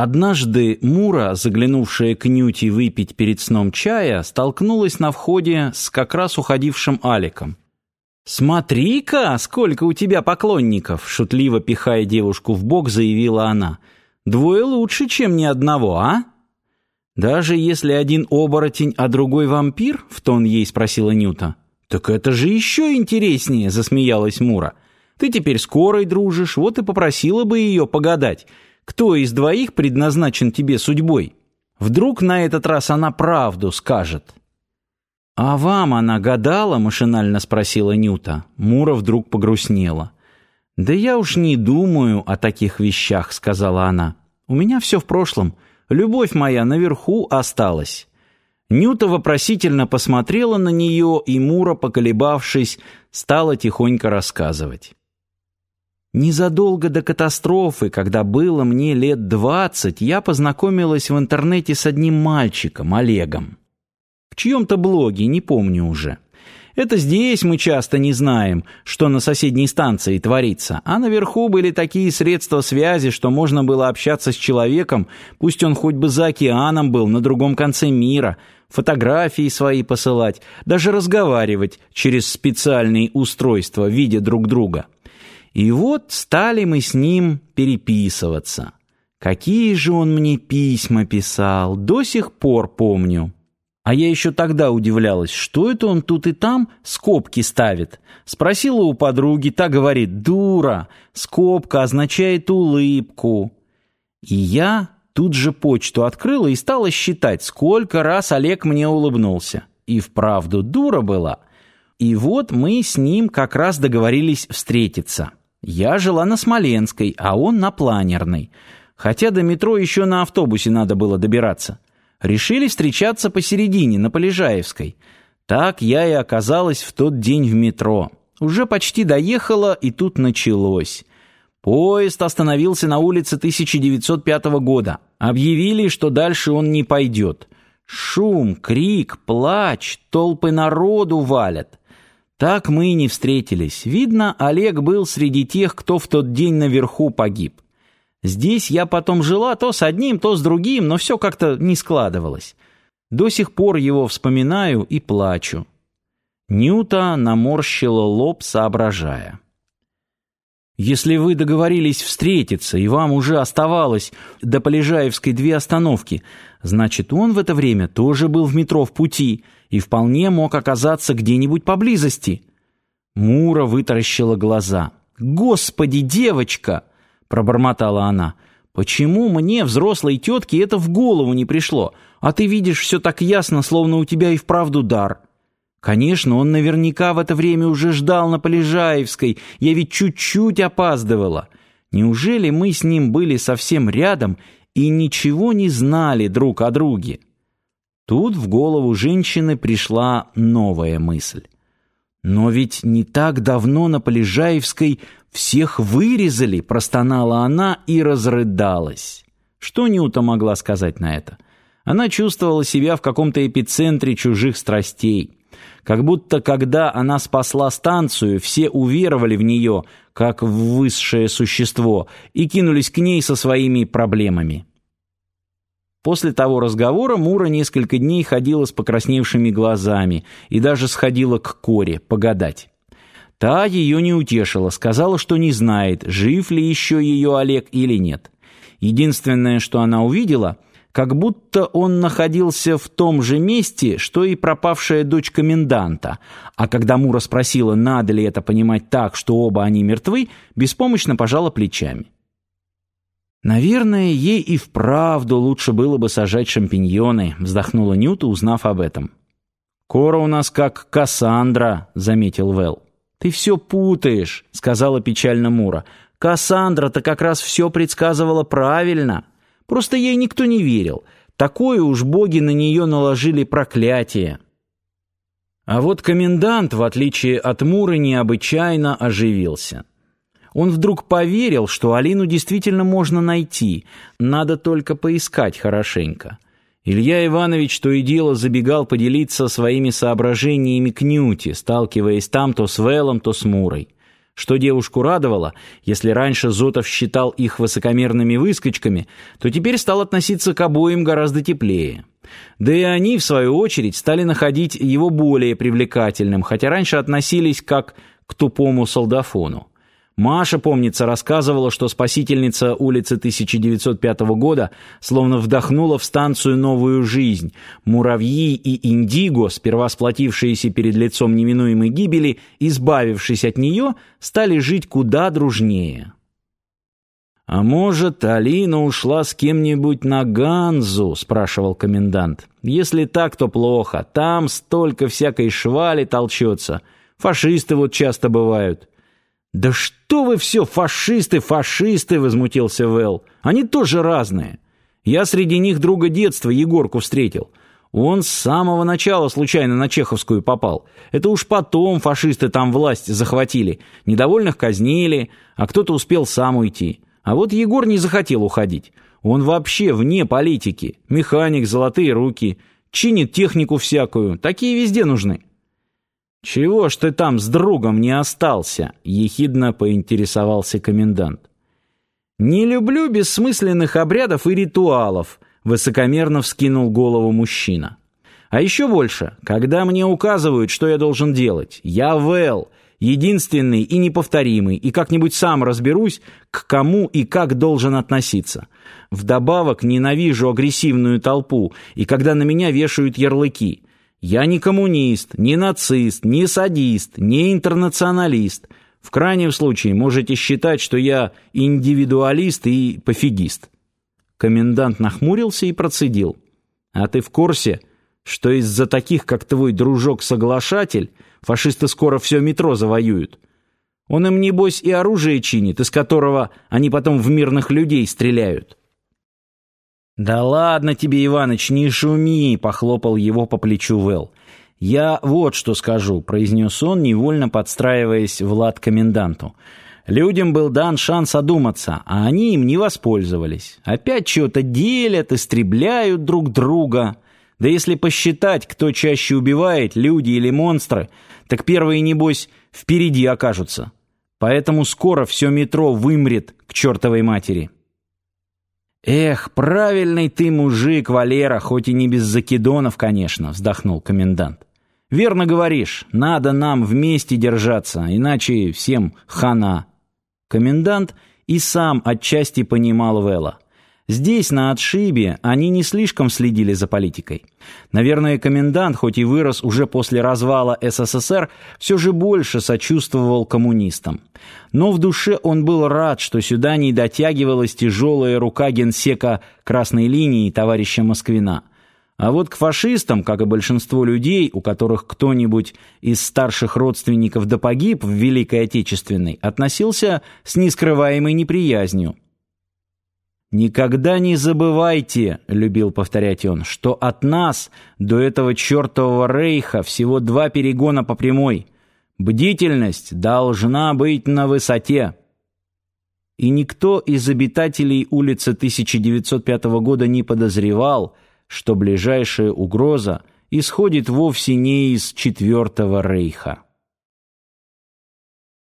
Однажды Мура, заглянувшая к Нюти выпить перед сном чая, столкнулась на входе с как раз уходившим Аликом. «Смотри-ка, сколько у тебя поклонников!» Шутливо пихая девушку в бок, заявила она. «Двое лучше, чем ни одного, а?» «Даже если один оборотень, а другой вампир?» — в тон ей спросила Нюта. «Так это же еще интереснее!» — засмеялась Мура. «Ты теперь скорой дружишь, вот и попросила бы ее погадать» кто из двоих предназначен тебе судьбой. Вдруг на этот раз она правду скажет. «А вам она гадала?» — машинально спросила Нюта. Мура вдруг погрустнела. «Да я уж не думаю о таких вещах», — сказала она. «У меня все в прошлом. Любовь моя наверху осталась». Нюта вопросительно посмотрела на нее, и Мура, поколебавшись, стала тихонько рассказывать. Незадолго до катастрофы, когда было мне лет двадцать, я познакомилась в интернете с одним мальчиком, Олегом. В чьем-то блоге, не помню уже. Это здесь мы часто не знаем, что на соседней станции творится, а наверху были такие средства связи, что можно было общаться с человеком, пусть он хоть бы за океаном был, на другом конце мира, фотографии свои посылать, даже разговаривать через специальные устройства, видя друг друга. И вот стали мы с ним переписываться. Какие же он мне письма писал, до сих пор помню. А я еще тогда удивлялась, что это он тут и там скобки ставит. Спросила у подруги, та говорит, дура, скобка означает улыбку. И я тут же почту открыла и стала считать, сколько раз Олег мне улыбнулся. И вправду дура была. И вот мы с ним как раз договорились встретиться. Я жила на Смоленской, а он на Планерной. Хотя до метро еще на автобусе надо было добираться. Решили встречаться посередине, на Полежаевской. Так я и оказалась в тот день в метро. Уже почти доехала, и тут началось. Поезд остановился на улице 1905 года. Объявили, что дальше он не пойдет. Шум, крик, плач, толпы народу валят. Так мы и не встретились. Видно, Олег был среди тех, кто в тот день наверху погиб. Здесь я потом жила то с одним, то с другим, но все как-то не складывалось. До сих пор его вспоминаю и плачу. Нюта наморщила лоб, соображая. Если вы договорились встретиться, и вам уже оставалось до Полежаевской две остановки, значит, он в это время тоже был в метро в пути и вполне мог оказаться где-нибудь поблизости. Мура вытаращила глаза. «Господи, девочка!» — пробормотала она. «Почему мне, взрослой тетке, это в голову не пришло? А ты видишь все так ясно, словно у тебя и вправду дар». Конечно, он наверняка в это время уже ждал на Полежаевской, я ведь чуть-чуть опаздывала. Неужели мы с ним были совсем рядом и ничего не знали друг о друге? Тут в голову женщины пришла новая мысль. «Но ведь не так давно на Полежаевской всех вырезали», простонала она и разрыдалась. Что Нюта могла сказать на это? Она чувствовала себя в каком-то эпицентре чужих страстей. Как будто, когда она спасла станцию, все уверовали в нее, как в высшее существо, и кинулись к ней со своими проблемами. После того разговора Мура несколько дней ходила с покрасневшими глазами и даже сходила к Коре погадать. Та ее не утешила, сказала, что не знает, жив ли еще ее Олег или нет. Единственное, что она увидела — как будто он находился в том же месте, что и пропавшая дочь коменданта, а когда Мура спросила, надо ли это понимать так, что оба они мертвы, беспомощно пожала плечами. «Наверное, ей и вправду лучше было бы сажать шампиньоны», вздохнула Нюта, узнав об этом. «Кора у нас как Кассандра», — заметил Вэл. «Ты все путаешь», — сказала печально Мура. «Кассандра-то как раз все предсказывала правильно». Просто ей никто не верил. Такое уж боги на нее наложили проклятие. А вот комендант, в отличие от Муры, необычайно оживился. Он вдруг поверил, что Алину действительно можно найти, надо только поискать хорошенько. Илья Иванович то и дело забегал поделиться своими соображениями к Нюте, сталкиваясь там то с Велом, то с Мурой. Что девушку радовало, если раньше Зотов считал их высокомерными выскочками, то теперь стал относиться к обоим гораздо теплее. Да и они, в свою очередь, стали находить его более привлекательным, хотя раньше относились как к тупому солдафону. Маша, помнится, рассказывала, что спасительница улицы 1905 года словно вдохнула в станцию новую жизнь. Муравьи и индиго, сперва сплотившиеся перед лицом неминуемой гибели, избавившись от нее, стали жить куда дружнее. «А может, Алина ушла с кем-нибудь на Ганзу?» — спрашивал комендант. «Если так, то плохо. Там столько всякой швали толчется. Фашисты вот часто бывают». «Да что вы все, фашисты, фашисты!» — возмутился Вэл. «Они тоже разные. Я среди них друга детства, Егорку, встретил. Он с самого начала случайно на Чеховскую попал. Это уж потом фашисты там власть захватили. Недовольных казнили, а кто-то успел сам уйти. А вот Егор не захотел уходить. Он вообще вне политики. Механик, золотые руки. Чинит технику всякую. Такие везде нужны». «Чего ж ты там с другом не остался?» — ехидно поинтересовался комендант. «Не люблю бессмысленных обрядов и ритуалов», — высокомерно вскинул голову мужчина. «А еще больше, когда мне указывают, что я должен делать. Я Вэл, единственный и неповторимый, и как-нибудь сам разберусь, к кому и как должен относиться. Вдобавок ненавижу агрессивную толпу, и когда на меня вешают ярлыки». Я не коммунист, не нацист, не садист, не интернационалист. В крайнем случае можете считать, что я индивидуалист и пофигист». Комендант нахмурился и процедил. «А ты в курсе, что из-за таких, как твой дружок-соглашатель, фашисты скоро все метро завоюют? Он им, небось, и оружие чинит, из которого они потом в мирных людей стреляют». «Да ладно тебе, Иваныч, не шуми!» — похлопал его по плечу Вэл. «Я вот что скажу», — произнес он, невольно подстраиваясь в лад коменданту. «Людям был дан шанс одуматься, а они им не воспользовались. Опять чего-то делят, истребляют друг друга. Да если посчитать, кто чаще убивает, люди или монстры, так первые, небось, впереди окажутся. Поэтому скоро все метро вымрет к чертовой матери». «Эх, правильный ты мужик, Валера, хоть и не без закидонов, конечно», — вздохнул комендант. «Верно говоришь, надо нам вместе держаться, иначе всем хана». Комендант и сам отчасти понимал Вэлла. Здесь, на отшибе, они не слишком следили за политикой. Наверное, комендант, хоть и вырос уже после развала СССР, все же больше сочувствовал коммунистам. Но в душе он был рад, что сюда не дотягивалась тяжелая рука генсека красной линии товарища Москвина. А вот к фашистам, как и большинство людей, у которых кто-нибудь из старших родственников да погиб в Великой Отечественной, относился с нескрываемой неприязнью. «Никогда не забывайте», — любил повторять он, «что от нас до этого чертового рейха всего два перегона по прямой. Бдительность должна быть на высоте». И никто из обитателей улицы 1905 года не подозревал, что ближайшая угроза исходит вовсе не из Четвертого рейха.